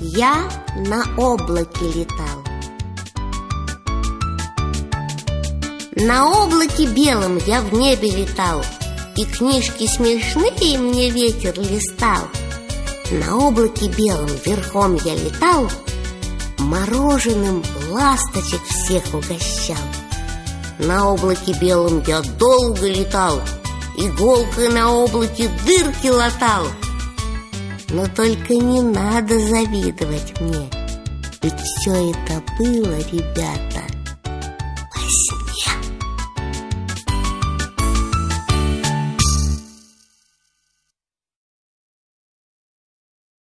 Я на облаке летал. На облаке белом я в небе летал И книжки смешные мне ветер листал. На облаке белом верхом я летал Мороженым ласточек всех угощал. На облаке белом я долго летал Иголкой на облаке дырки латал Но только не надо завидовать мне. Ведь все это было, ребята,